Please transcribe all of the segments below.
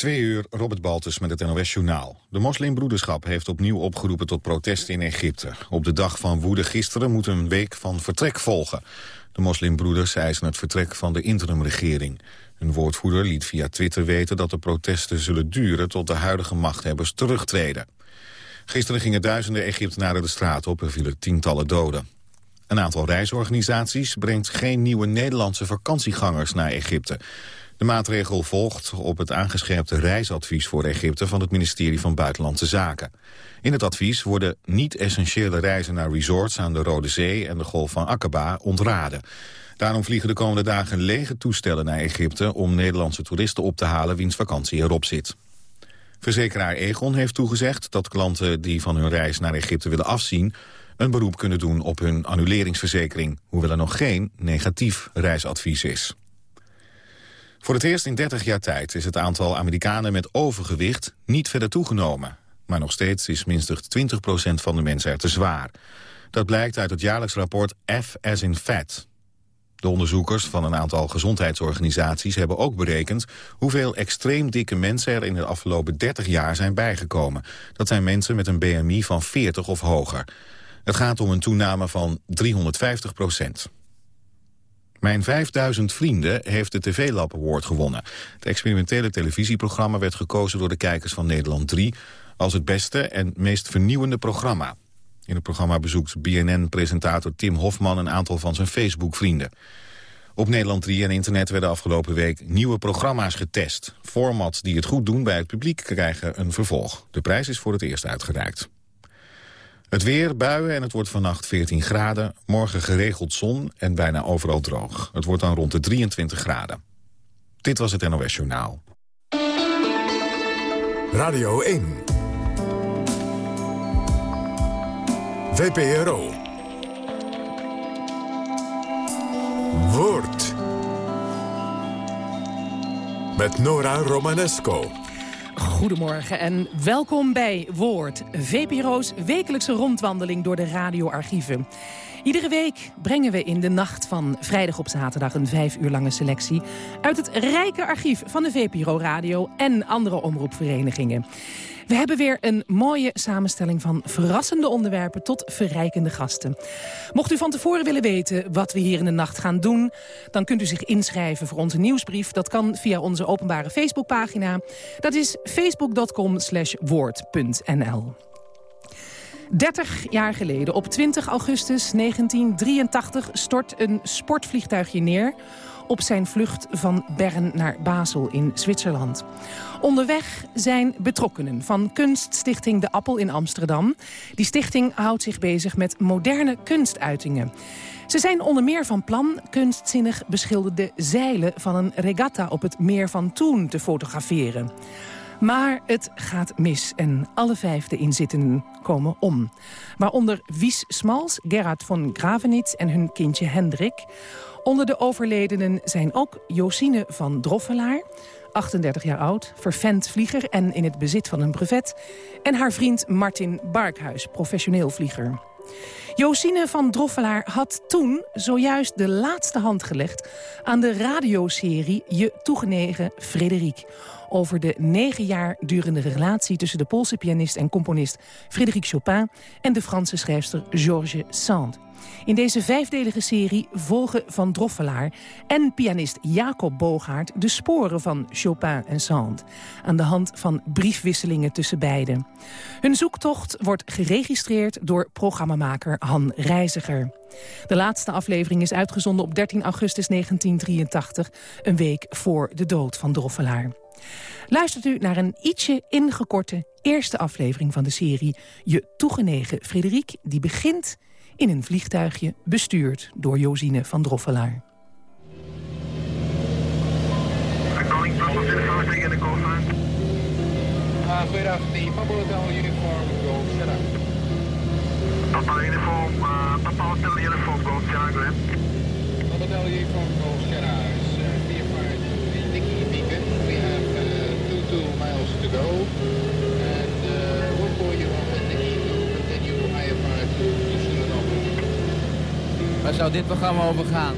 Twee uur, Robert Baltus met het NOS-journaal. De moslimbroederschap heeft opnieuw opgeroepen tot protesten in Egypte. Op de dag van woede gisteren moet een week van vertrek volgen. De moslimbroeders eisen het vertrek van de interimregering. Een woordvoerder liet via Twitter weten dat de protesten zullen duren... tot de huidige machthebbers terugtreden. Gisteren gingen duizenden Egyptenaren de straat op en vielen tientallen doden. Een aantal reisorganisaties brengt geen nieuwe Nederlandse vakantiegangers naar Egypte. De maatregel volgt op het aangescherpte reisadvies voor Egypte van het ministerie van Buitenlandse Zaken. In het advies worden niet-essentiële reizen naar resorts aan de Rode Zee en de Golf van Aqaba ontraden. Daarom vliegen de komende dagen lege toestellen naar Egypte om Nederlandse toeristen op te halen wiens vakantie erop zit. Verzekeraar Egon heeft toegezegd dat klanten die van hun reis naar Egypte willen afzien een beroep kunnen doen op hun annuleringsverzekering, hoewel er nog geen negatief reisadvies is. Voor het eerst in 30 jaar tijd is het aantal Amerikanen met overgewicht niet verder toegenomen. Maar nog steeds is minstens 20% van de mensen er te zwaar. Dat blijkt uit het jaarlijks rapport F as in Fat. De onderzoekers van een aantal gezondheidsorganisaties hebben ook berekend hoeveel extreem dikke mensen er in de afgelopen 30 jaar zijn bijgekomen. Dat zijn mensen met een BMI van 40 of hoger. Het gaat om een toename van 350 procent. Mijn 5000 vrienden heeft de TV Lab Award gewonnen. Het experimentele televisieprogramma werd gekozen door de kijkers van Nederland 3... als het beste en meest vernieuwende programma. In het programma bezoekt BNN-presentator Tim Hofman een aantal van zijn Facebook-vrienden. Op Nederland 3 en internet werden afgelopen week nieuwe programma's getest. Formats die het goed doen bij het publiek krijgen een vervolg. De prijs is voor het eerst uitgereikt. Het weer, buien en het wordt vannacht 14 graden. Morgen geregeld zon en bijna overal droog. Het wordt dan rond de 23 graden. Dit was het NOS Journaal. Radio 1. VPRO. Woord. Met Nora Romanesco. Goedemorgen en welkom bij Woord, VPRO's wekelijkse rondwandeling door de radioarchieven. Iedere week brengen we in de nacht van vrijdag op zaterdag een vijf uur lange selectie uit het rijke archief van de VPRO Radio en andere omroepverenigingen. We hebben weer een mooie samenstelling van verrassende onderwerpen tot verrijkende gasten. Mocht u van tevoren willen weten wat we hier in de nacht gaan doen... dan kunt u zich inschrijven voor onze nieuwsbrief. Dat kan via onze openbare Facebookpagina. Dat is facebook.com woord.nl. 30 jaar geleden, op 20 augustus 1983, stort een sportvliegtuigje neer op zijn vlucht van Bern naar Basel in Zwitserland. Onderweg zijn betrokkenen van kunststichting De Appel in Amsterdam. Die stichting houdt zich bezig met moderne kunstuitingen. Ze zijn onder meer van plan kunstzinnig beschilderde zeilen van een regatta op het meer van Toen te fotograferen. Maar het gaat mis en alle vijf de inzittenden komen om. Waaronder Wies Smals, Gerard von Gravenitz en hun kindje Hendrik. Onder de overledenen zijn ook Josine van Droffelaar... 38 jaar oud, vervent vlieger en in het bezit van een brevet... en haar vriend Martin Barkhuis, professioneel vlieger. Josine van Droffelaar had toen zojuist de laatste hand gelegd... aan de radioserie Je toegenegen Frederik over de negen jaar durende relatie... tussen de Poolse pianist en componist Frédéric Chopin... en de Franse schrijfster Georges Sand. In deze vijfdelige serie volgen Van Droffelaar en pianist Jacob Boogaard... de sporen van Chopin en Sand, aan de hand van briefwisselingen tussen beiden. Hun zoektocht wordt geregistreerd door programmamaker Han Reiziger. De laatste aflevering is uitgezonden op 13 augustus 1983, een week voor de dood van Droffelaar. Luistert u naar een ietsje ingekorte eerste aflevering van de serie... Je toegenegen Frederik, die begint in een vliegtuigje bestuurd door Josine van Droffelaar. Goedendag, die Papa Hotel Uniform up. Papa Uniform, uh, Papa Hotel Uniform Gold, shut up, Glenn. Papa Hotel Uniform Gold, shut up. miles to go. Waar zou dit programma over gaan?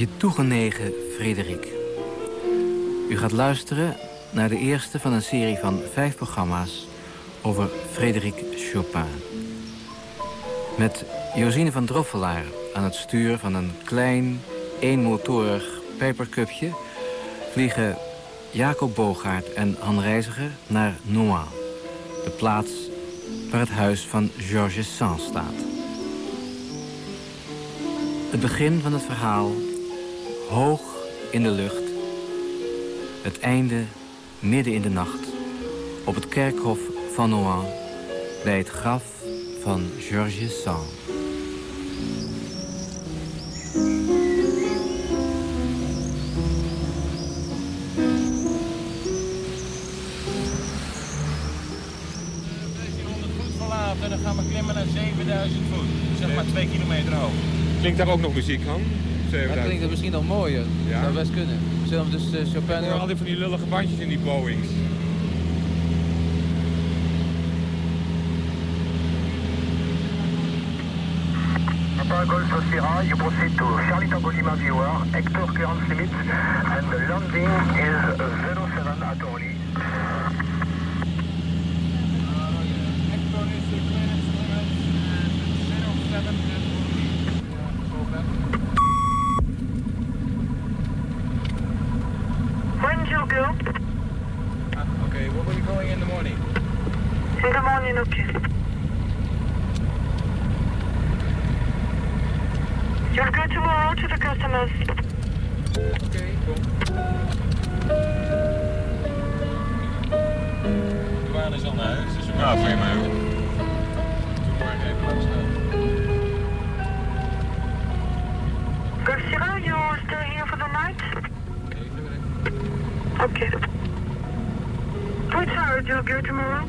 Je toegenegen Frederik. U gaat luisteren naar de eerste van een serie van vijf programma's over Frederik Chopin. Met Josine van Droffelaar aan het stuur van een klein, eenmotorig pijpercupje... vliegen Jacob Bogaert en Han Reiziger naar Noir. De plaats waar het huis van Georges Sand staat. Het begin van het verhaal, hoog in de lucht. Het einde midden in de nacht. Op het kerkhof van Nohant, bij het graf van Georges Sand. en dan gaan we klimmen naar 7000 voet. Zeg maar 2 kilometer hoog. Klinkt daar ook nog muziek Dat klinkt het misschien nog mooier. Ja. Zou best kunnen. Zullen we dus uh, Chopin... Ik altijd van die lullige bandjes in die Boeings. Golf Sierra, you proceed to Charlie Tango Lima viewer, Hector clearance limit, and the landing is 07 De waan is al naar huis, dus we ah, Ja, voor je mij ook. Doe maar even langs Golf Sierra, you stay here for the night? Okay. Which hour do you go tomorrow?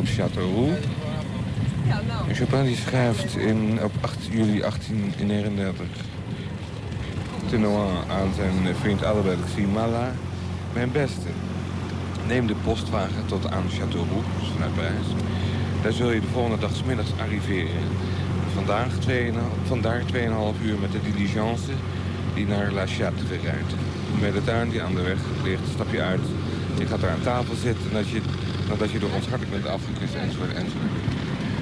Op Châteauroux. En Chopin schrijft in, op 8 juli 1839 te Nohant aan zijn vriend Albert Ximala. Mijn beste, neem de postwagen tot aan Châteauroux, dus vanuit Parijs. Daar zul je de volgende dag 's middags arriveren. Vandaag 2,5 vandaar 2,5 uur met de diligence die naar La Châtre rijdt. Bij de tuin die aan de weg ligt, stap je uit. Je gaat daar aan tafel zitten nadat je, nadat je door ons hartelijk bent afgekust enzovoort enzovoort.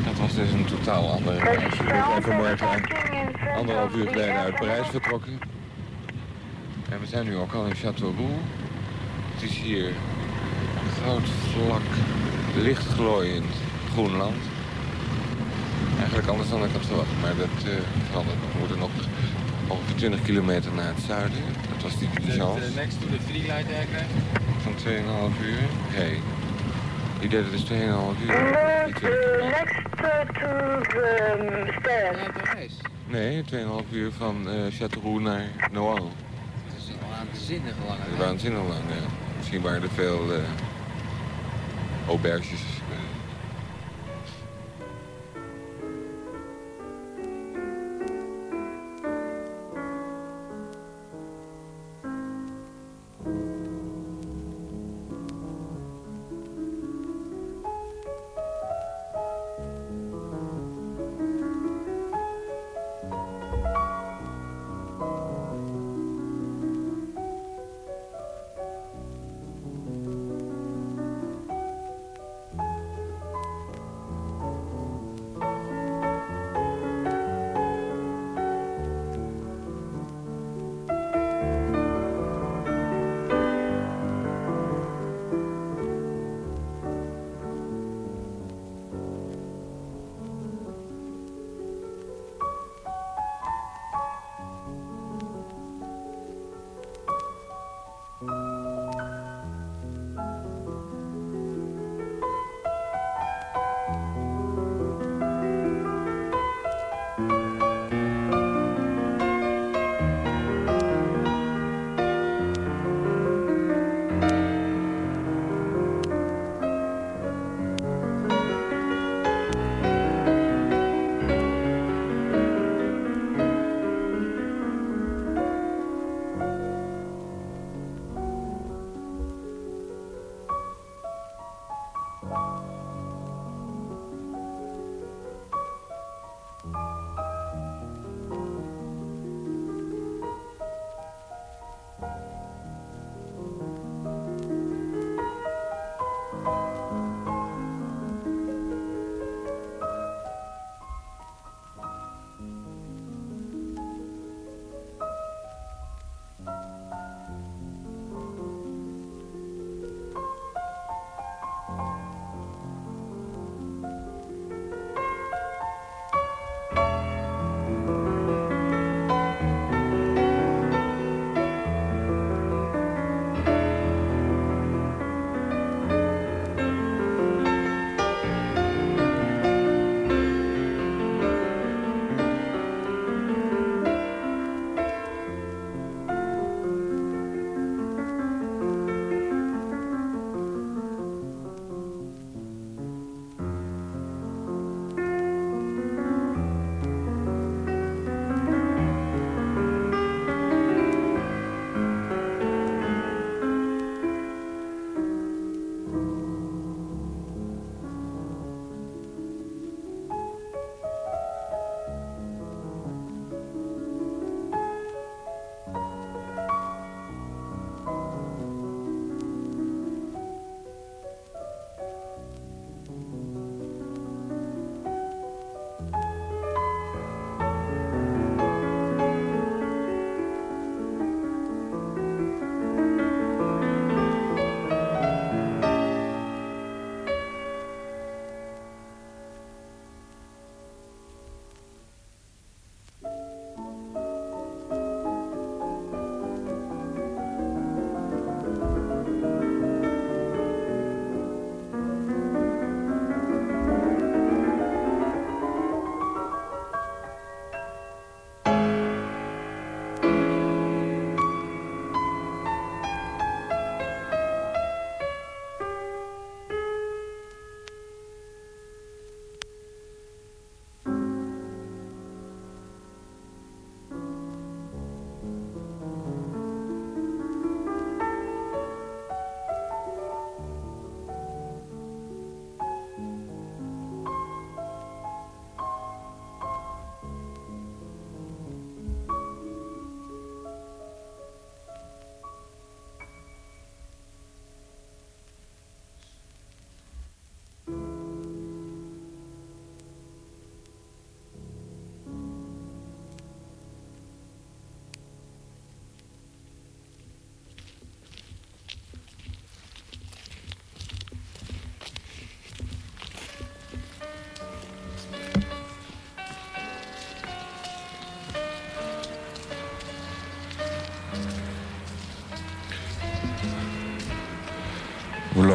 Dat was dus een totaal andere reis. We zijn vanmorgen anderhalf uur geleden uit Parijs vertrokken. En we zijn nu ook al in Châteauroux. Het is hier groot, vlak, lichtglooiend groen land. Eigenlijk anders dan ik had verwacht, maar dat eh, verandert nog. We moeten nog ongeveer 20 kilometer naar het zuiden. Dat was die diligence next to the three light aircraft. van 2,5 uur. Hey, die deed het dus 2,5 uur. No, Die 20 uh, kilometer. next uh, to the um, stairs. Vanuit Parijs. Nee, 2,5 uur van eh Châteauroux naar Nohant. Het is al waanzinnig lang. Dat is waanzinnig lang, ja. Misschien waren er veel eh, auberges.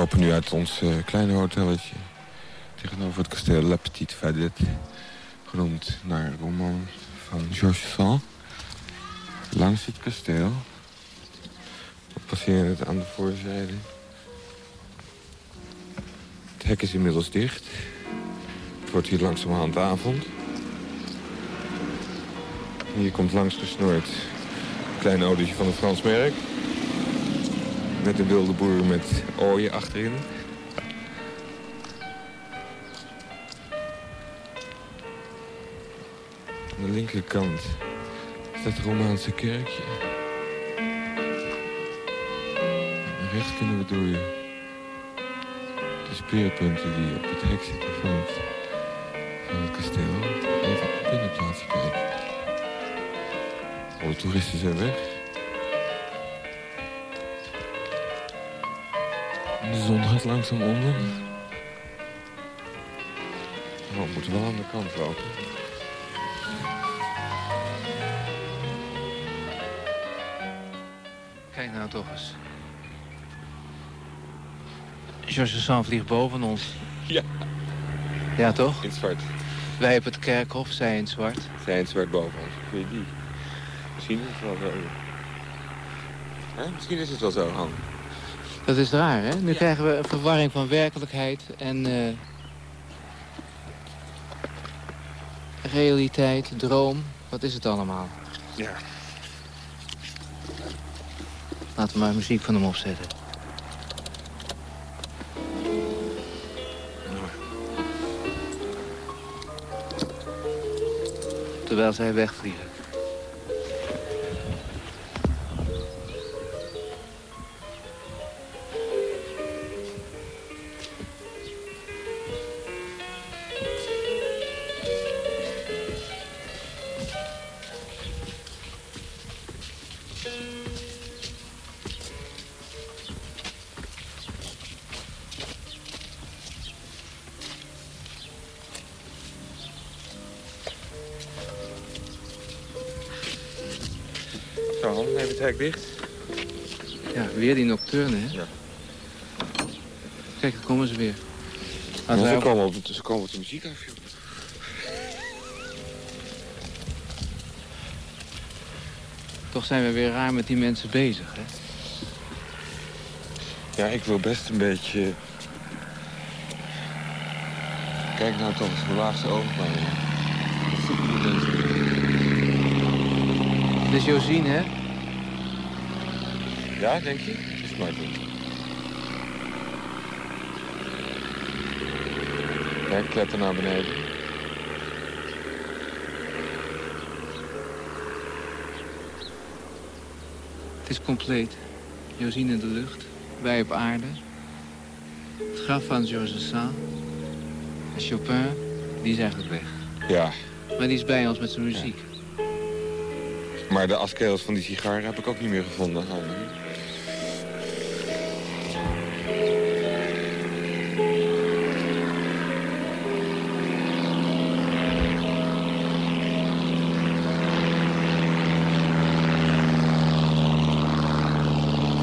Lopen nu uit ons eh, kleine hotelletje tegenover het kasteel La Petite Fadette. Genoemd naar een roman van Georges Sand. Langs het kasteel. We passeren het aan de voorzijde. Het hek is inmiddels dicht. Het wordt hier langzamerhand avond. Hier komt langs gesnoord een klein autootje van een Frans merk. Met een wilde boer met ooien achterin. Aan de linkerkant staat het Romaanse kerkje. Rechts kunnen we door de speerpunten die op het hek zitten van het, van het kasteel even op de binnenplaatsje kijken. Alle toeristen zijn weg. De zon gaat langzaam onder. Oh, we moeten wel aan de kant lopen. Kijk nou toch eens. Georges Sand vliegt boven ons. Ja. Ja, toch? In het zwart. Wij op het kerkhof, zij in zwart. Zij in het zwart boven ons. Kun je die? Misschien is het wel zo. Hè? Misschien is het wel zo, Han. Dat is raar, hè? Nu krijgen we een verwarring van werkelijkheid en... eh, realiteit, droom. Wat is het allemaal? Ja. Laten we maar muziek van hem opzetten. Terwijl zij wegvliegen. Zo, Han, even het hek dicht. Ja, weer die nocturne, hè? Ja. Kijk, daar komen ze weer. Ja, ze, komen op, ze komen op de muziek af, joh. Toch zijn we weer raar met die mensen bezig, hè? Ja, ik wil best een beetje... Kijk nou toch eens, hoe laag ze overkwamen. Dit is Josine, hè? Ja, denk je? Dat is Martin. Kijk, kletter naar beneden. Het is compleet. Josine in de lucht, wij op aarde. Het graf van Georges Sand. En Chopin, die is eigenlijk weg. Ja, Maar die is bij ons met zijn muziek. Maar de askegels van die sigaar heb ik ook niet meer gevonden.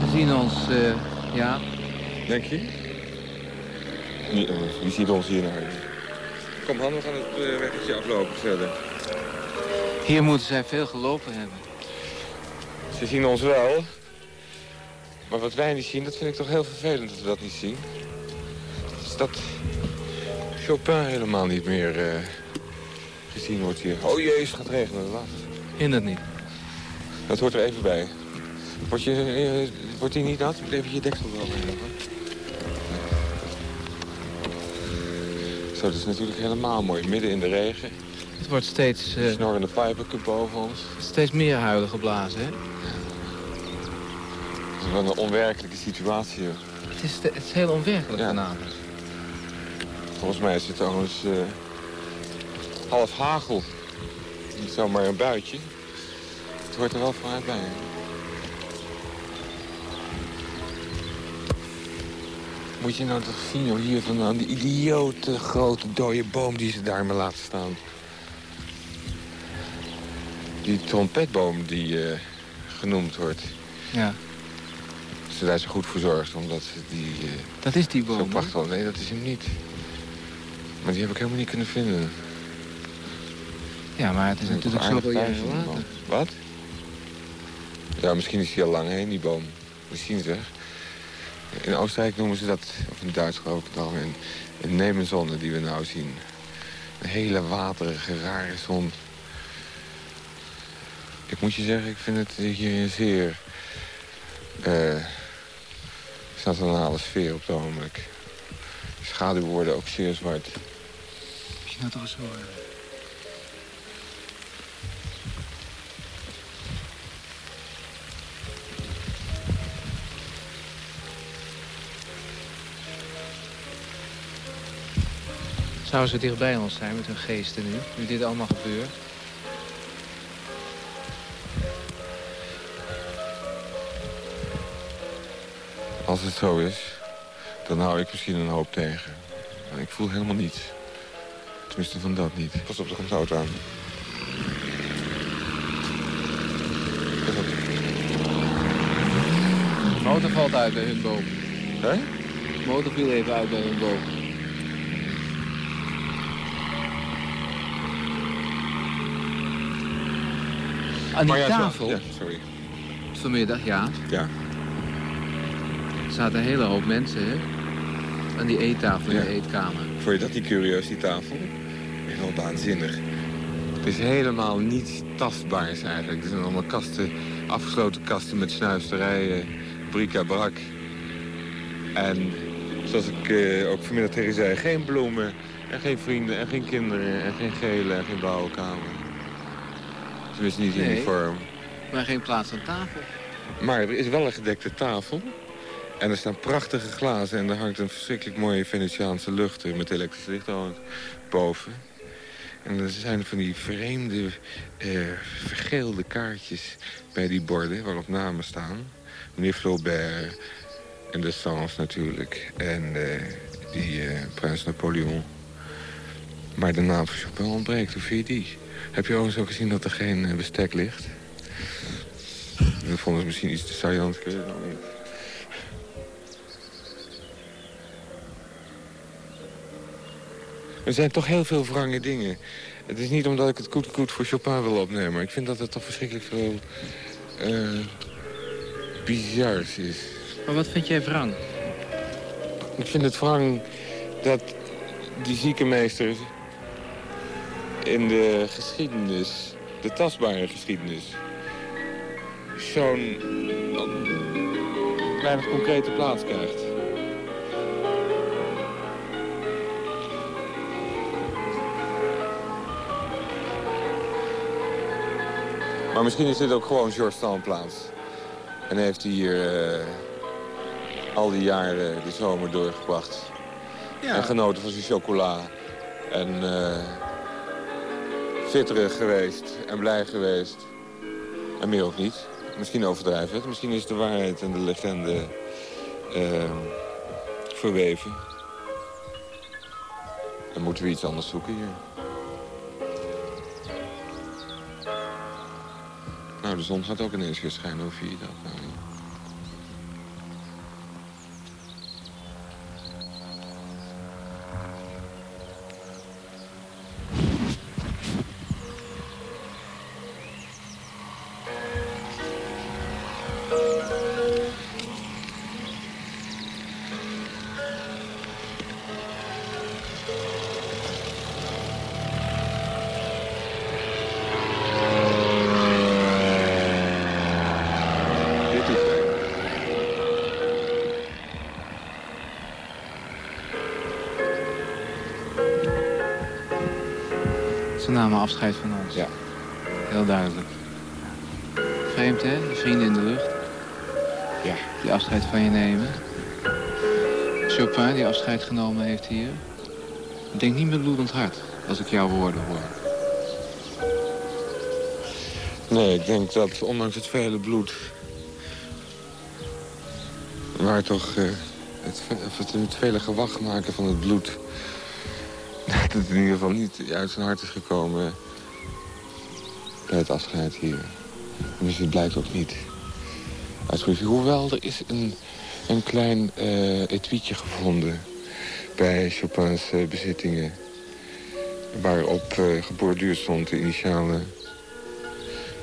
Ze zien ons, eh, ja, Denk je? Wie, eh, wie ziet ons hier naar? Kom Han, we gaan het uh, weggetje aflopen verder. Hier moeten zij veel gelopen hebben. Ze zien ons wel. Maar wat wij niet zien, dat vind ik toch heel vervelend dat we dat niet zien. Dus dat Chopin helemaal niet meer eh, gezien wordt hier. Oh jee, het gaat regenen. Laat. Hindert niet. Dat hoort er even bij. Wordt, je, eh, wordt die niet nat? Moet even je deksel wel. Zo, dat is natuurlijk helemaal mooi. Midden in de regen. Het wordt steeds, eh, Snorrende pijpencup boven ons. steeds meer huilen geblazen, hè? Dat is wel een onwerkelijke situatie. Het is, het is heel onwerkelijk Ja. vanavond. Volgens mij is het trouwens eh, half hagel. Niet zomaar een buitje. Het hoort er wel vooruit bij. hè. Moet je nou toch zien, hier vandaan. Die idiote grote dode boom die ze daar maar laten staan. Die trompetboom die eh, genoemd wordt. Ja. ze daar zo goed voor zorgt, omdat ze die... eh, Dat is die zo boom. prachtig... Nee, dat is hem niet. Maar die heb ik helemaal niet kunnen vinden. Ja, maar het is natuurlijk zoveel jaren die later. Wat? Ja, misschien is hij al lang heen, die boom. Misschien zeg. In Oostenrijk noemen ze dat, of in Duits geloof ik het al, een, een nemenzonne die we nou zien. Een hele waterige, rare zon. Ik moet je zeggen, ik vind het hier een zeer eh sataanale sfeer op het ogenblik. De schaduwen worden ook zeer zwart. Je nou toch eens horen. Zouden ze dicht bij ons zijn met hun geesten nu, nu dit allemaal gebeurt? Als het zo is, dan hou ik misschien een hoop tegen. Maar ik voel helemaal niets. Tenminste van dat niet. Pas op, er komt een auto aan. Pas op. De motor valt uit bij hun boom. Hè? De motor viel even uit bij hun boom. Aan die Maar ja, zo- tafel, Ja, sorry. vanmiddag, ja, Ja. Er zaten een hele hoop mensen, hè? Aan die eettafel in Ja. de eetkamer. Vond je dat niet curieus, die tafel? Heel waanzinnig. Het is helemaal niets tastbaars eigenlijk. Er zijn allemaal kasten, afgesloten kasten met snuisterijen, bric-à-brac. En zoals ik eh, ook vanmiddag tegen je zei, geen bloemen en geen vrienden en geen kinderen en geen gele en geen blauwe kamer. Tenminste niet in Nee. die vorm. Maar geen plaats aan tafel. Maar er is wel een gedekte tafel. En er staan prachtige glazen en er hangt een verschrikkelijk mooie Venetiaanse lucht met elektrisch licht boven. En er zijn van die vreemde, eh, vergeelde kaartjes bij die borden waarop namen staan. Meneer Flaubert en de Sens natuurlijk. En eh, die eh, prins Napoleon. Maar de naam van Chopin ontbreekt. Hoe vind je die? Heb je overigens ook gezien dat er geen eh, bestek ligt? Dat vonden ze misschien iets te saillant. Ik weet het nog niet. Er zijn toch heel veel wrange dingen. Het is niet omdat ik het goed, goed voor Chopin wil opnemen. Maar ik vind dat er toch verschrikkelijk veel eh bizars is. Maar wat vind jij wrang? Ik vind het wrang dat die ziekenmeesters in de geschiedenis, de tastbare geschiedenis, zo'n weinig concrete plaats krijgt. Maar misschien is dit ook gewoon George Standplaats. En heeft hij hier eh, al die jaren de zomer doorgebracht. En genoten van zijn chocola. En eh fitterig geweest en blij geweest. En meer ook niet. Misschien overdrijven het. Misschien is de waarheid en de legende eh, verweven. Dan moeten we iets anders zoeken hier. De zon gaat ook ineens weer schijnen. Hoe vind je dat nou? Afscheid van ons. Ja. Heel duidelijk. Vreemd, hè? Je vrienden in de lucht. Ja. Die afscheid van je nemen. Chopin die afscheid genomen heeft hier. Ik denk niet met bloedend hart, als ik jouw woorden hoor. Nee, ik denk dat ondanks het vele bloed... waar toch eh, het, of het, het vele gewacht maken van het bloed... dat het in ieder geval niet uit zijn hart is gekomen... bij het afscheid hier. Dus het blijkt ook niet. uitbriefing. Hoewel, er is een, een klein uh, gevonden bij Chopin's uh, bezittingen. Waarop uh, stond de initialen,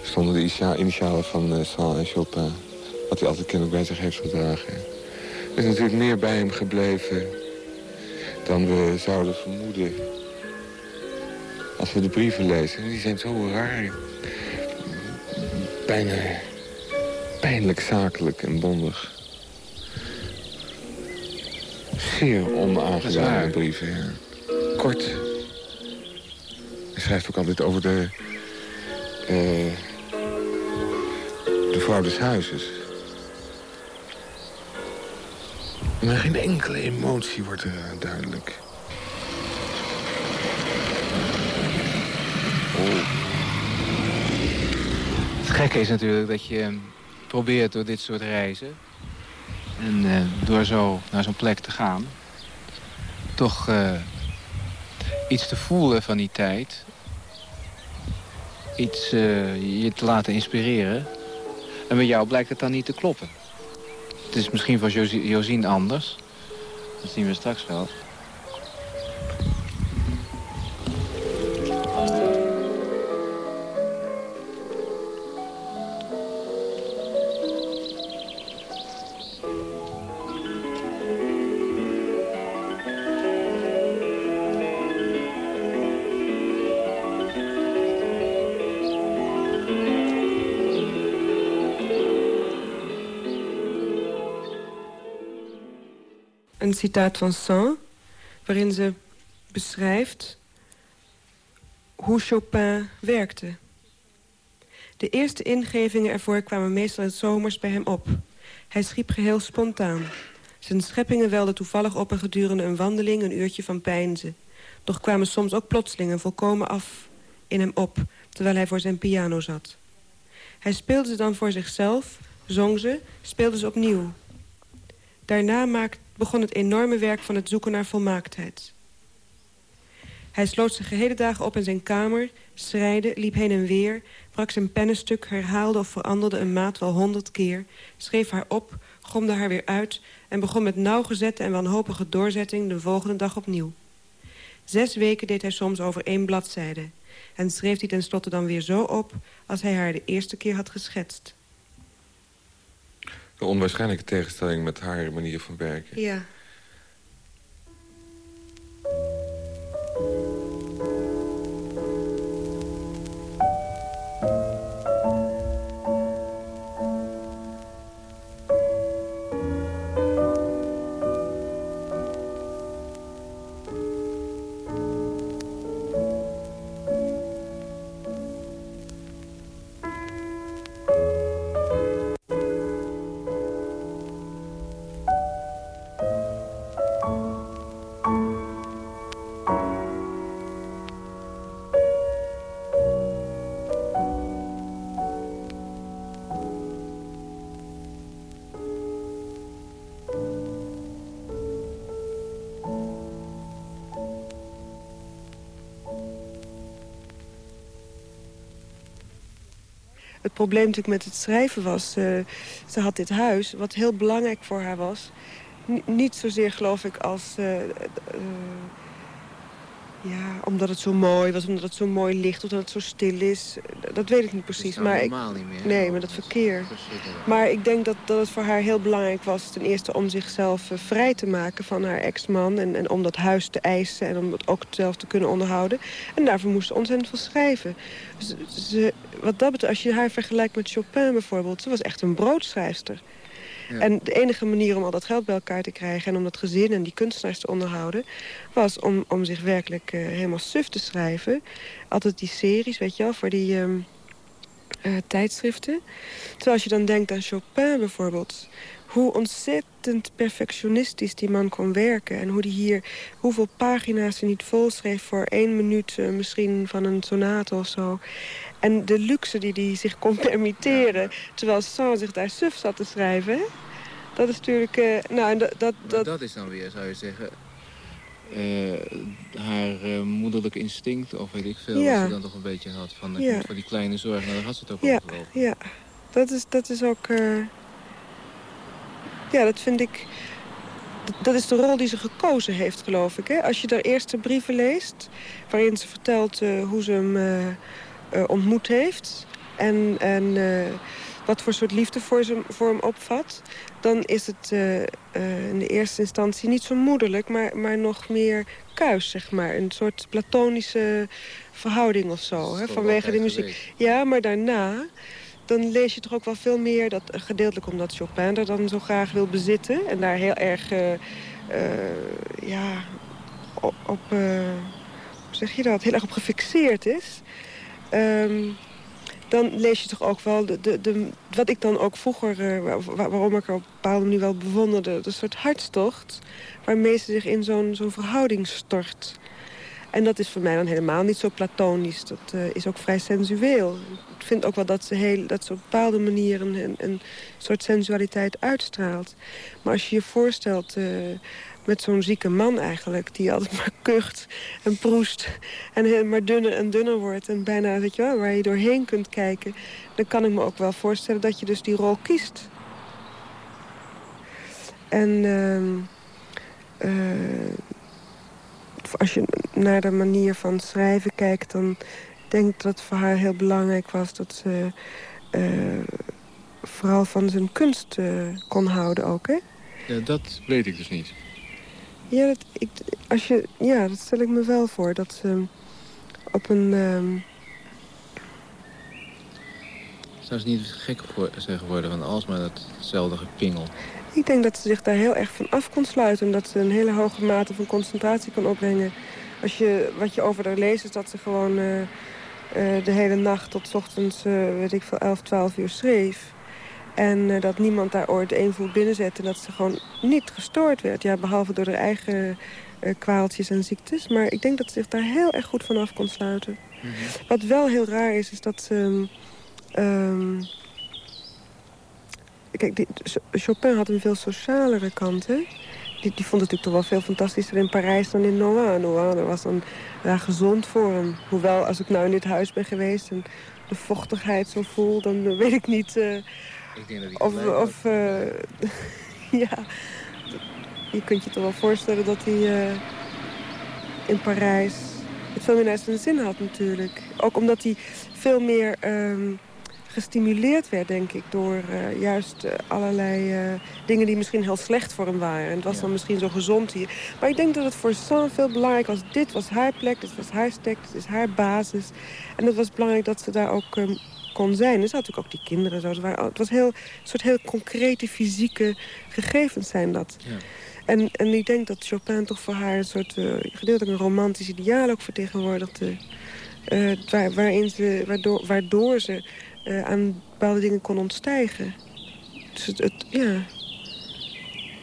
stonden de initialen van uh, Saint en Chopin. Wat hij altijd kennelijk bij zich heeft gedragen. Er is natuurlijk meer bij hem gebleven dan we zouden vermoeden. Als we de brieven lezen, die zijn zo raar. Bijna pijnlijk zakelijk en bondig. Zeer onaangename brieven, ja. Kort. Hij schrijft ook altijd over de... Uh, de vrouw des huizes. Maar geen enkele emotie wordt er duidelijk. Oh. Het gekke is natuurlijk dat je probeert door dit soort reizen... en uh, door zo naar zo'n plek te gaan... toch iets te voelen van die tijd. Iets je te laten inspireren. En bij jou blijkt het dan niet te kloppen. Is misschien voor Josien anders. Dat zien we straks wel. Een citaat van Saint... waarin ze beschrijft hoe Chopin werkte. De eerste ingevingen ervoor kwamen meestal in zomers bij hem op. Hij schiep geheel spontaan. Zijn scheppingen welden toevallig op en gedurende een wandeling een uurtje van pijnzen. Doch kwamen soms ook plotseling volkomen af in hem op... terwijl hij voor zijn piano zat. Hij speelde ze dan voor zichzelf, zong ze, speelde ze opnieuw. Daarna maakte begon het enorme werk van het zoeken naar volmaaktheid. Hij sloot zich gehele dagen op in zijn kamer, schreide, liep heen en weer... brak zijn pennenstuk, herhaalde of veranderde een maat wel honderd keer... schreef haar op, gromde haar weer uit... en begon met nauwgezette en wanhopige doorzetting de volgende dag opnieuw. Zes weken deed hij soms over één bladzijde... en schreef die tenslotte dan weer zo op als hij haar de eerste keer had geschetst. Een onwaarschijnlijke tegenstelling met haar manier van werken. Ja. Het probleem natuurlijk met het schrijven was... Uh, ze had dit huis, wat heel belangrijk voor haar was. Niet zozeer, geloof ik, als... Uh, uh, ja, omdat het zo mooi was, omdat het zo mooi ligt, omdat het zo stil is. Dat weet ik niet precies. Dat maar normaal niet meer. Nee, maar dat verkeer. Maar ik denk dat, dat het voor haar heel belangrijk was... ten eerste om zichzelf uh, vrij te maken van haar ex-man... En, en om dat huis te eisen en om het ook zelf te kunnen onderhouden. En daarvoor moest ze ontzettend veel schrijven. Dus, ze, wat dat betreft, als je haar vergelijkt met Chopin bijvoorbeeld... ze was echt een broodschrijfster. En de enige manier om al dat geld bij elkaar te krijgen... en om dat gezin en die kunstenaars te onderhouden... was om, om zich werkelijk uh, helemaal suf te schrijven. Altijd die series, weet je wel, voor die um, uh, tijdschriften. Terwijl als je dan denkt aan Chopin bijvoorbeeld... hoe ontzettend perfectionistisch die man kon werken... en hoe die hier hoeveel pagina's hij niet vol schreef... voor één minuut uh, misschien van een sonate of zo... En de luxe die hij zich kon permitteren... terwijl Saint zich daar suf zat te schrijven... Hè? dat is natuurlijk... Uh, nou, dat, dat, dat... dat is dan weer, zou je zeggen... Uh, haar uh, moederlijk instinct, of weet ik veel, ja. wat ze dan toch een beetje had. Van, ja. van die kleine zorgen, nou, daar had ze het ook ja. over. Ja, dat is, dat is ook... ja, dat vind ik... Dat is de rol die ze gekozen heeft, geloof ik. Hè? Als je haar eerste brieven leest... waarin ze vertelt uh, hoe ze hem uh, ontmoet heeft... en, en wat voor soort liefde voor, ze, voor hem opvat... dan is het in de eerste instantie niet zo moederlijk... maar, maar nog meer kuis, zeg maar. Een soort platonische verhouding of zo, hè, vanwege de muziek. Ja, maar daarna dan lees je toch ook wel veel meer... Dat, gedeeltelijk omdat Chopin er dan zo graag wil bezitten... en daar heel erg uh, ja, op, op zeg je dat, heel erg op gefixeerd is... Um, dan lees je toch ook wel, de, de, de, wat ik dan ook vroeger, waarom ik er op een bepaalde manier wel bewonderde... de soort hartstocht waarmee ze zich in zo'n zo'n verhouding stort. En dat is voor mij dan helemaal niet zo platonisch. Dat uh, is ook vrij sensueel. Ik vind ook wel dat ze, heel, dat op bepaalde manieren een, een soort sensualiteit uitstraalt. Maar als je je voorstelt uh, met zo'n zieke man eigenlijk... die altijd maar kucht en proest en maar dunner en dunner wordt... en bijna, weet je wel, waar je doorheen kunt kijken... dan kan ik me ook wel voorstellen dat je dus die rol kiest. En... Uh, als je naar de manier van schrijven kijkt... dan denk ik dat het voor haar heel belangrijk was... dat ze uh, vooral van zijn kunst uh, kon houden ook, hè? Ja, dat weet ik dus niet. Ja, dat, ik, als je, ja, dat stel ik me wel voor. Dat ze op een... Um... Zou ze niet gek voor, zijn geworden van alsmaar datzelfde gepingel? Ik denk dat ze zich daar heel erg van af kon sluiten. En dat ze een hele hoge mate van concentratie kon opbrengen. Als je, wat je over haar leest is dat ze gewoon uh, uh, de hele nacht tot ochtends, uh, weet ik veel, 11, 12 uur schreef. En dat niemand daar ooit één voet binnen zette. En dat ze gewoon niet gestoord werd. Ja, behalve door haar eigen kwaaltjes en ziektes. Maar ik denk dat ze zich daar heel erg goed van af kon sluiten. Mm -hmm. Wat wel heel raar is, is dat ze... Um, Kijk, die, Chopin had een veel socialere kant, hè? Die, die vond het natuurlijk toch wel veel fantastischer in Parijs dan in Noir. Noir was dan gezond voor hem. Hoewel, als ik nou in dit huis ben geweest en de vochtigheid zo voel... dan weet ik niet uh, ik denk dat of... of uh, ja, je kunt je toch wel voorstellen dat hij uh, in Parijs... het veel meer naar zijn zin had natuurlijk. Ook omdat hij veel meer... Um, gestimuleerd werd, denk ik, door uh, juist uh, allerlei uh, dingen die misschien heel slecht voor hem waren. En het was ja. dan misschien zo gezond hier. Maar ik denk dat het voor Sam veel belangrijk was. Dit was haar plek, dit was haar stek, dit is haar basis. En het was belangrijk dat ze daar ook um, kon zijn. Er zaten natuurlijk ook die kinderen. Zo. Het, waren, het was heel, een soort heel concrete fysieke gegevens zijn dat. Ja. En, en ik denk dat Chopin toch voor haar een soort gedeeltelijk een romantisch ideaal ook vertegenwoordigde. waar, waarin ze, waardoor, waardoor ze uh, aan bepaalde dingen kon ontstijgen. Dus het, het, ja...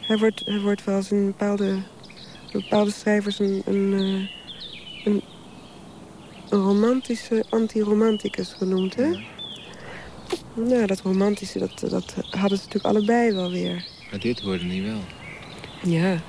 Hij wordt, hij wordt wel eens in bepaalde, bepaalde schrijvers een, een, uh, een, een romantische anti-romanticus genoemd, hè? Ja, dat romantische, dat, dat hadden ze natuurlijk allebei wel weer. Maar dit hoorde niet wel. Ja.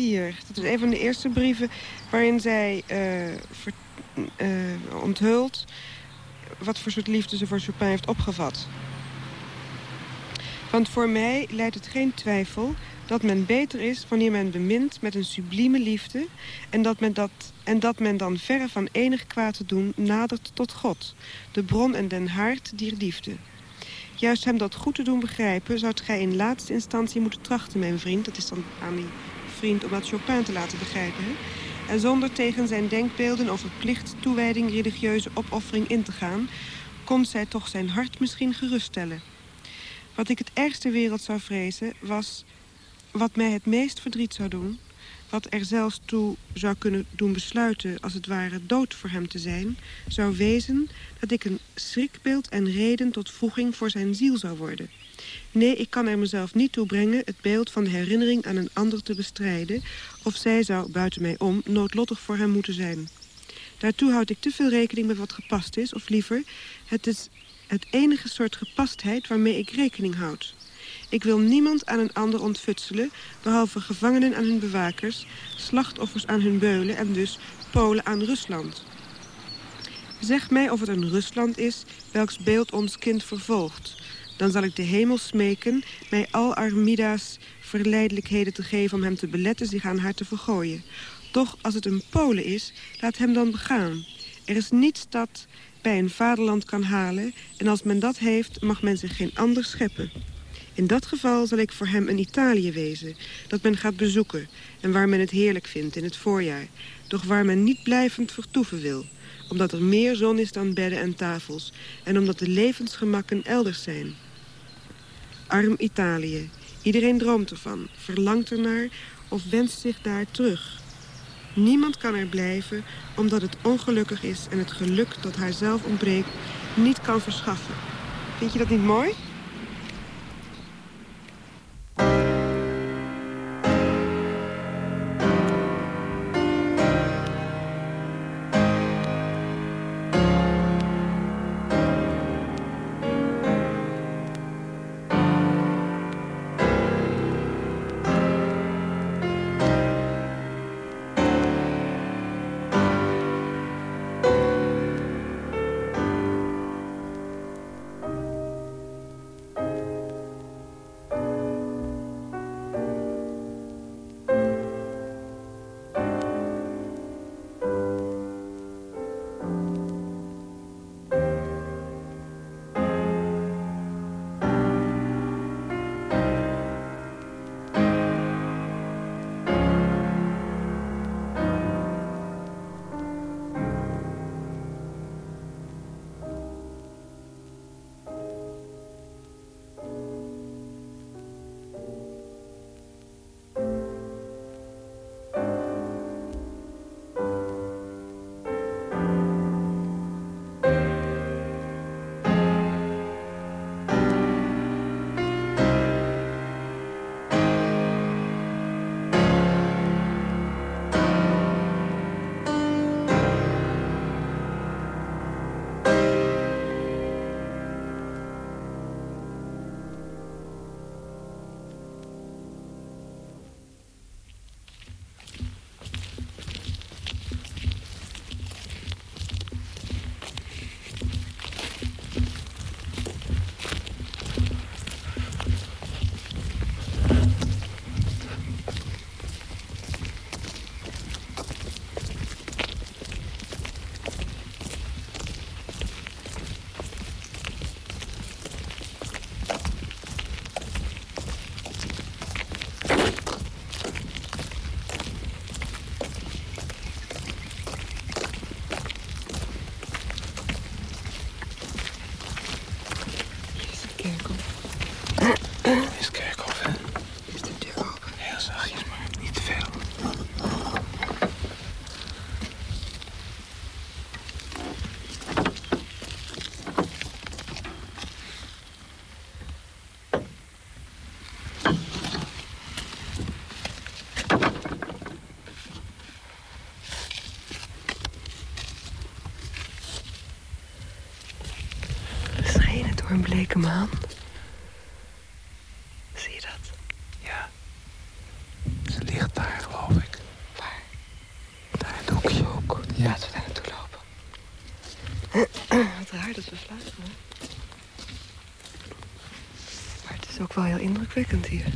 Hier, dat is een van de eerste brieven waarin zij ver, uh, onthult... wat voor soort liefde ze voor Chopin heeft opgevat. Want voor mij leidt het geen twijfel dat men beter is wanneer men bemint met een sublieme liefde... en dat men, dat, en dat men dan verre van enig kwaad te doen nadert tot God... de bron en den haard dier liefde. Juist hem dat goed te doen begrijpen... zou gij in laatste instantie moeten trachten, mijn vriend. Dat is dan aan vriend om dat Chopin te laten begrijpen. En zonder tegen zijn denkbeelden over plicht, toewijding, religieuze opoffering in te gaan... kon zij toch zijn hart misschien geruststellen. Wat ik het ergste wereld zou vrezen was wat mij het meest verdriet zou doen... wat er zelfs toe zou kunnen doen besluiten... als het ware dood voor hem te zijn... zou wezen dat ik een schrikbeeld en reden tot voeging voor zijn ziel zou worden. Nee, ik kan er mezelf niet toe brengen het beeld van de herinnering aan een ander te bestrijden... of zij zou, buiten mij om, noodlottig voor hem moeten zijn. Daartoe houd ik te veel rekening met wat gepast is, of liever... het is het enige soort gepastheid waarmee ik rekening houd. Ik wil niemand aan een ander ontfutselen... behalve gevangenen aan hun bewakers, slachtoffers aan hun beulen... en dus Polen aan Rusland. Zeg mij of het een Rusland is, welks beeld ons kind vervolgt. Dan zal ik de hemel smeken mij al Armida's verleidelijkheden te geven... om hem te beletten zich aan haar te vergooien. Toch, als het een Polen is, laat hem dan begaan. Er is niets dat bij een vaderland kan halen... en als men dat heeft, mag men zich geen ander scheppen. In dat geval zal ik voor hem een Italië wezen, dat men gaat bezoeken... en waar men het heerlijk vindt in het voorjaar... doch waar men niet blijvend vertoeven wil... omdat er meer zon is dan bedden en tafels... en omdat de levensgemakken elders zijn. Arm Italië. Iedereen droomt ervan, verlangt ernaar of wenst zich daar terug. Niemand kan er blijven omdat het ongelukkig is... en het geluk dat haar zelf ontbreekt niet kan verschaffen. Vind je dat niet mooi? ik hem. Zie je dat? Ja. Ze ligt daar, geloof ik. Daar doe ik hoekje ook. Ja. Laten we daar naartoe lopen. Wat raar dat we? Maar het is ook wel heel indrukwekkend hier.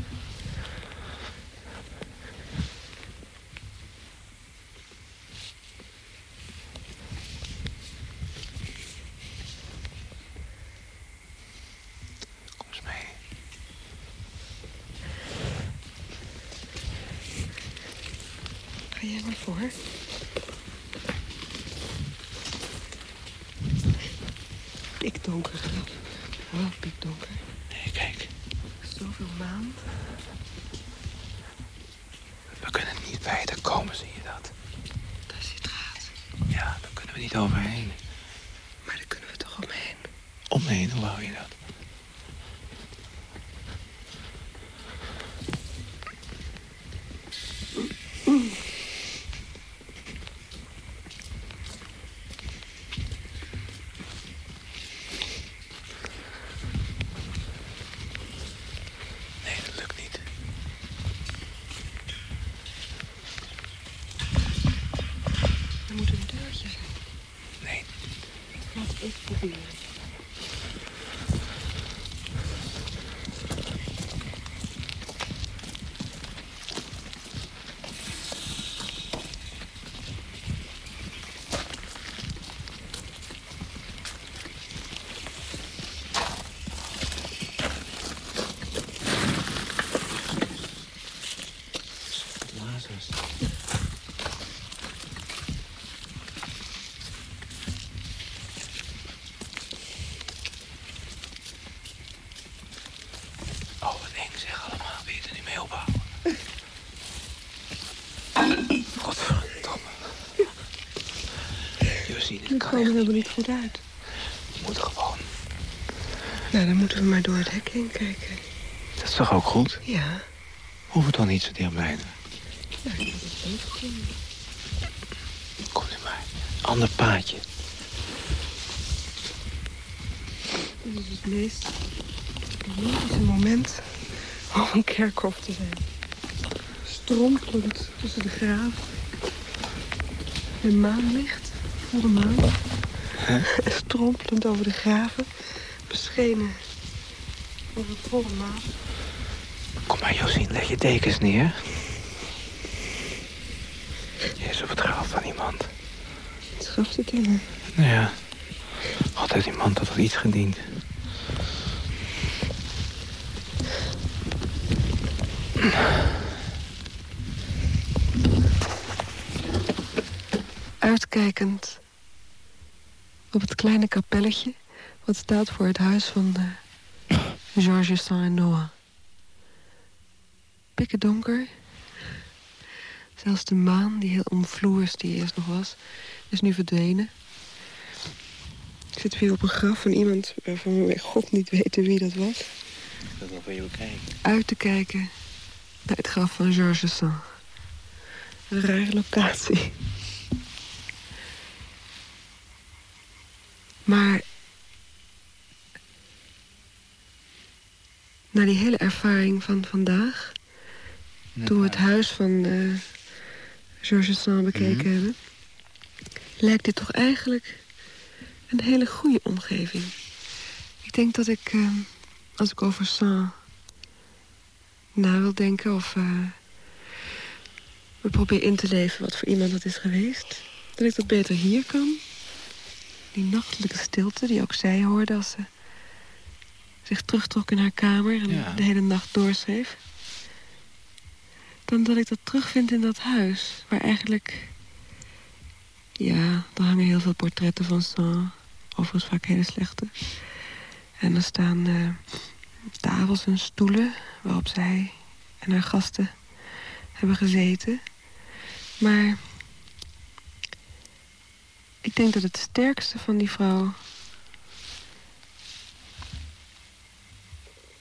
We echt helemaal niet. goed uit. Moet gewoon. Nou, dan moeten we maar door het hek heen kijken. Dat is toch ook goed? Ja. Hoeven we toch niet zo dicht blijven? Ik dat het kunnen. Kom nu maar. Ander paadje. Dit is het meest romantische moment om een kerkhof te zijn. Strompelend tussen de graven. De maanlicht, volle maan. Strompelend over de graven. Beschenen over het volle maan. Kom maar, Josien, leg je dekens neer. Je is op het graf van iemand. Het graf zit in. Nou ja, altijd iemand dat had iets gediend. Uitkijkend op het kleine kapelletje... wat staat voor het huis van de Georges Saint en Noah. Pikken donker. Zelfs de maan, die heel omvloers die eerst nog was, is nu verdwenen. Ik zit weer op een graf van iemand waarvan we God niet weten wie dat was. Dat wil van je bekijken. Uit te kijken naar het graf van Georges Saint. Een rare locatie. Maar na die hele ervaring van vandaag... toen we het huis van eh Georges Saint bekeken hebben... lijkt dit toch eigenlijk een hele goede omgeving. Ik denk dat ik, eh, als ik over Saint na wil denken... of eh, we proberen in te leven wat voor iemand dat is geweest... dat ik dat beter hier kan. Die nachtelijke stilte die ook zij hoorde als ze zich terugtrok in haar kamer... en Ja. de hele nacht doorschreef. Dan dat ik dat terugvind in dat huis, waar eigenlijk... Ja, er hangen heel veel portretten van Saint. Overigens vaak hele slechte. En er staan eh, tafels en stoelen waarop zij en haar gasten hebben gezeten. Maar ik denk dat het sterkste van die vrouw...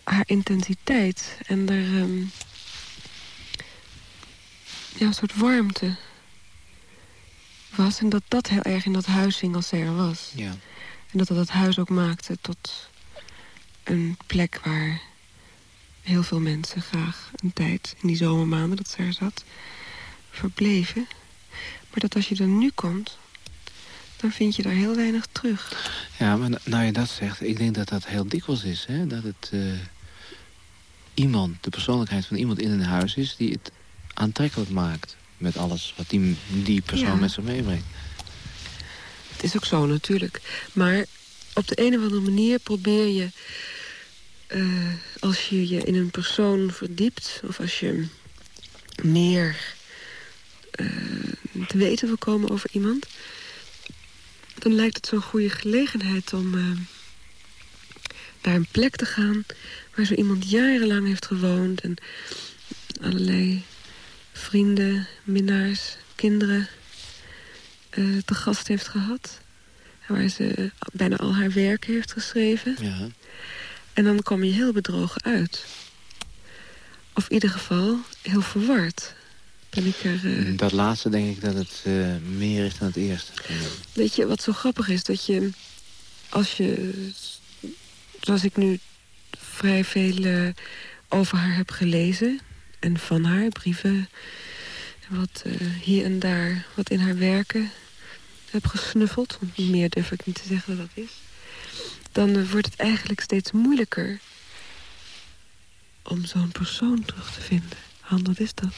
haar intensiteit en haar... ehm, ja, een soort warmte was. En dat dat heel erg in dat huis hing als zij er was. Ja. En dat dat het huis ook maakte tot een plek waar heel veel mensen graag een tijd... in die zomermaanden dat ze er zat, verbleven. Maar dat als je er nu komt, dan vind je daar heel weinig terug. Ja, maar nou je dat zegt, ik denk dat dat heel dikwijls is. Hè? Dat het uh, iemand, de persoonlijkheid van iemand in een huis is... die het aantrekkelijk maakt met alles wat die, die persoon Ja. met zich meebrengt. Het is ook zo natuurlijk. Maar op de een of andere manier probeer je... eh, als je je in een persoon verdiept... of als je meer eh, te weten wil komen over iemand... dan lijkt het zo'n goede gelegenheid om eh, naar een plek te gaan... waar zo iemand jarenlang heeft gewoond... en allerlei vrienden, minnaars, kinderen eh, te gast heeft gehad. Waar ze bijna al haar werk heeft geschreven. Ja. En dan kom je heel bedrogen uit. Of in ieder geval heel verward. Ben ik er, eh, Dat laatste denk ik dat het eh, meer is dan het eerste. Weet je, wat zo grappig is, dat je... Als je, zoals ik nu vrij veel eh, over haar heb gelezen... en van haar brieven, wat hier en daar, wat in haar werken heb gesnuffeld... want meer durf ik niet te zeggen dat dat is... dan wordt het eigenlijk steeds moeilijker om zo'n persoon terug te vinden. Han, wat is dat?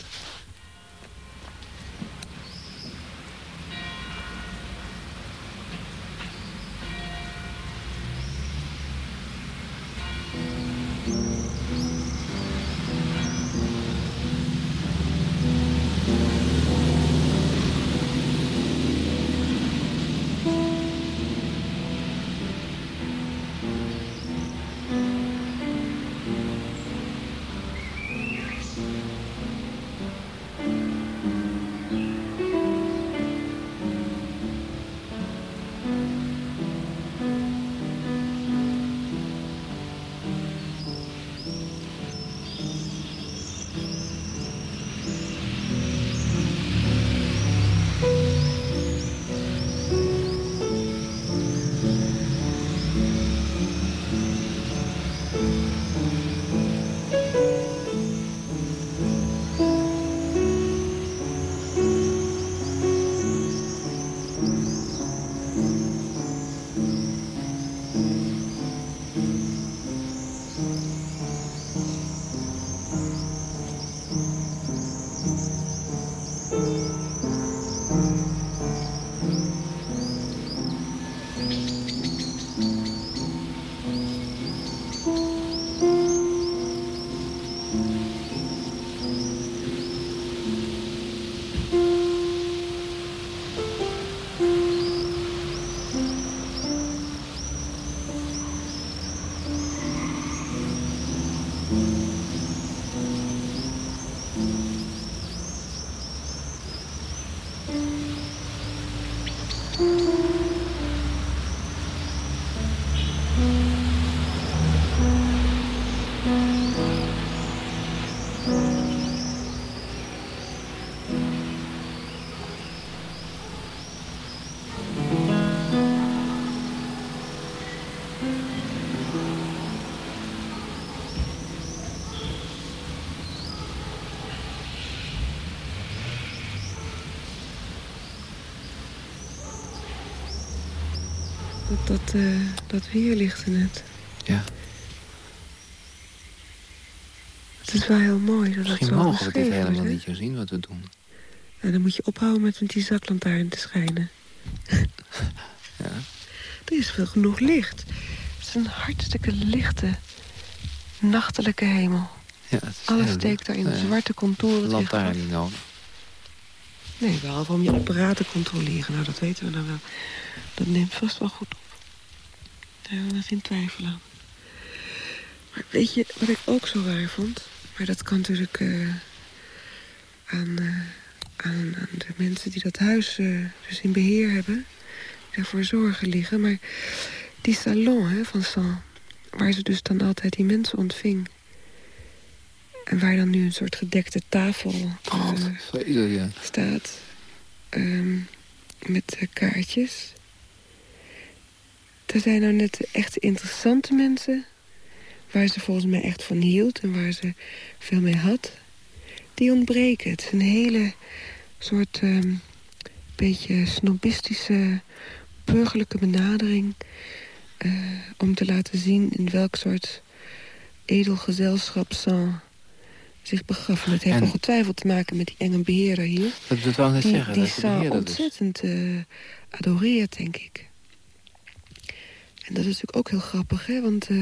Dat, dat, eh, dat weerlicht net. Ja. Het is wel heel mooi dat Misschien dat mogen we dit helemaal niet zo zien wat we doen. Nou, dan moet je ophouden met met die zaklantaarn te schijnen. Ja. Er is wel genoeg licht. Het is een hartstikke lichte, nachtelijke hemel. Ja, het is Alles steekt daar in licht. Eh, zwarte contouren Lantaarn niet nodig. Nee, behalve om je apparaat te controleren. Nou, dat weten we nou wel. Dat neemt vast wel goed op. Daar hebben we geen twijfel aan. Maar weet je wat ik ook zo raar vond? Maar dat kan natuurlijk eh, aan, eh, aan, aan de mensen die dat huis eh, dus in beheer hebben... daarvoor zorgen liggen. Maar die salon hè, van San... waar ze dus dan altijd die mensen ontving... en waar dan nu een soort gedekte tafel... ja. staat ehm, met kaartjes. Er zijn nou net de echte interessante mensen... waar ze volgens mij echt van hield en waar ze veel mee had... die ontbreken. Het is een hele soort ehm, beetje snobistische burgerlijke benadering... eh, om te laten zien in welk soort edel gezelschap Saint zich begaf. En dat heeft En- ongetwijfeld te maken met die enge beheerder hier. Dat, wou ik net die zeggen. die Saint beheerder dus. ontzettend eh, adoreert, denk ik. En dat is natuurlijk ook heel grappig, hè? Want eh,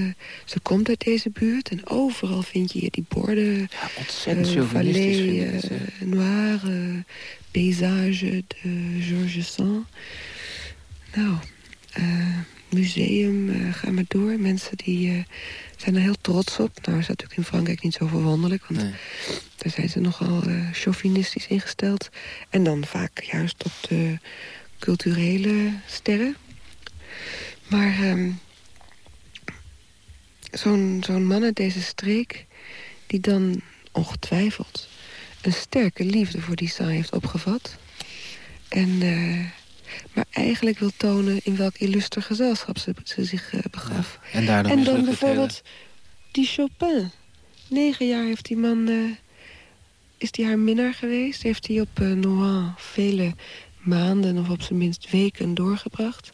ze komt uit deze buurt en overal vind je hier die borden. Ja, ontzettend eh. Noire, eh, Paysage de Georges Sand. Nou, eh, museum, eh, ga maar door. Mensen die zijn er heel trots op. Nou is dat natuurlijk in Frankrijk niet zo verwonderlijk. Want Nee. daar zijn ze nogal chauvinistisch ingesteld. En dan vaak juist op de culturele sterren. Maar ehm, zo'n zo'n man uit deze streek... die dan ongetwijfeld een sterke liefde voor die saai heeft opgevat... en eh, maar eigenlijk wil tonen in welk illuster gezelschap ze, ze zich eh, begaf. En dan bijvoorbeeld die Chopin. Negen jaar heeft die man... eh, is die haar minnaar geweest. Heeft hij op eh Nohant vele maanden... of op zijn minst weken doorgebracht.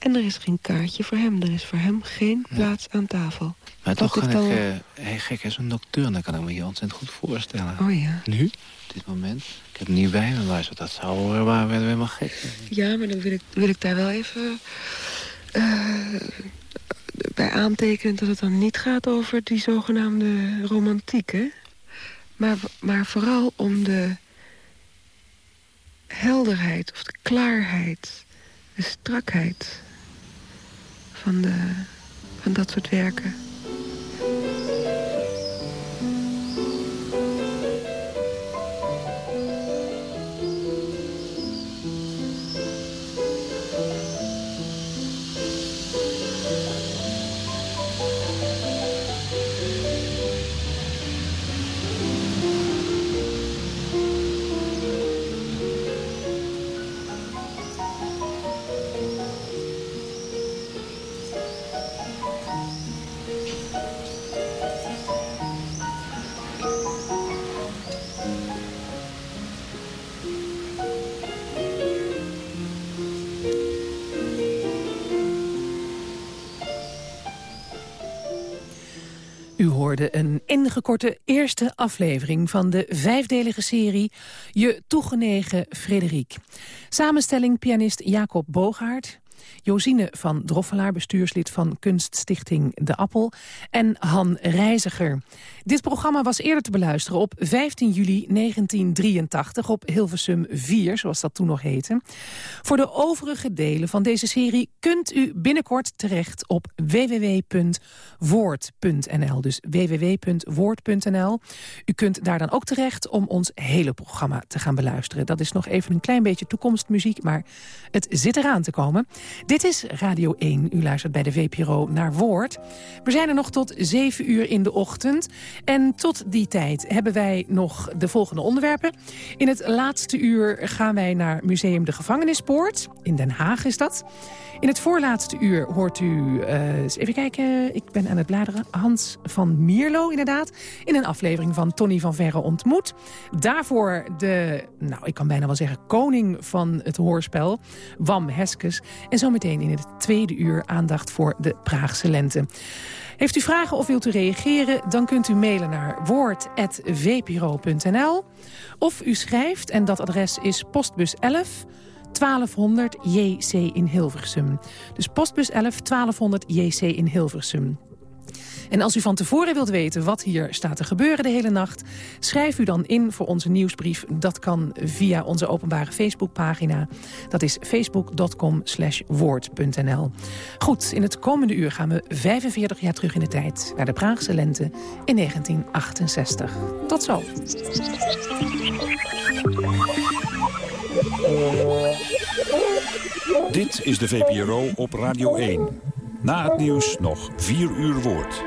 En er is geen kaartje voor hem. Er is voor hem geen plaats aan tafel. Maar Dat toch kan ik... dan- eh hey, gek, hè, zo'n nocturne kan ik me hier ontzettend goed voorstellen. Oh ja. Nu? Op dit moment? Ik heb niet bij me, maar dat zou horen, waren we helemaal gek. Ja, maar dan wil ik, wil ik daar wel even... eh, bij aantekenen dat het dan niet gaat over die zogenaamde romantiek, hè? Maar, maar vooral om de helderheid of de klaarheid, de strakheid van, de, van dat soort werken. Een ingekorte eerste aflevering van de vijfdelige serie Je toegenegen Frederik. Samenstelling pianist Jacob Boogaard. Josine van Droffelaar, bestuurslid van kunststichting De Appel. En Han Reiziger. Dit programma was eerder te beluisteren op 15 juli 1983 op Hilversum 4, zoals dat toen nog heette. Voor de overige delen van deze serie kunt u binnenkort terecht op www.woord.nl. Dus www.woord.nl. U kunt daar dan ook terecht om ons hele programma te gaan beluisteren. Dat is nog even een klein beetje toekomstmuziek, maar het zit eraan te komen. Dit is Radio 1. U luistert bij de VPRO naar Woord. We zijn er nog tot 7 uur in de ochtend. En tot die tijd hebben wij nog de volgende onderwerpen. In het laatste uur gaan wij naar Museum de Gevangenispoort. In Den Haag is dat. In het voorlaatste uur hoort u, eh, even kijken, ik ben aan het bladeren... Hans van Mierlo inderdaad, in een aflevering van Tony van Verre ontmoet. Daarvoor de, nou ik kan bijna wel zeggen, koning van het hoorspel, Wam Heskes. En zometeen in het tweede uur aandacht voor de Praagse lente. Heeft u vragen of wilt u reageren, dan kunt u mailen naar woord.vpro.nl. Of u schrijft, en dat adres is postbus 11... 1200 JC in Hilversum. Dus postbus 11 1200 JC in Hilversum. En als u van tevoren wilt weten wat hier staat te gebeuren de hele nacht... schrijf u dan in voor onze nieuwsbrief. Dat kan via onze openbare Facebookpagina. Dat is facebook.com woord.nl. Goed, in het komende uur gaan we 45 jaar terug in de tijd... naar de Praagse lente in 1968. Tot zo. Dit is de VPRO op Radio 1. Na het nieuws nog 4 uur woord.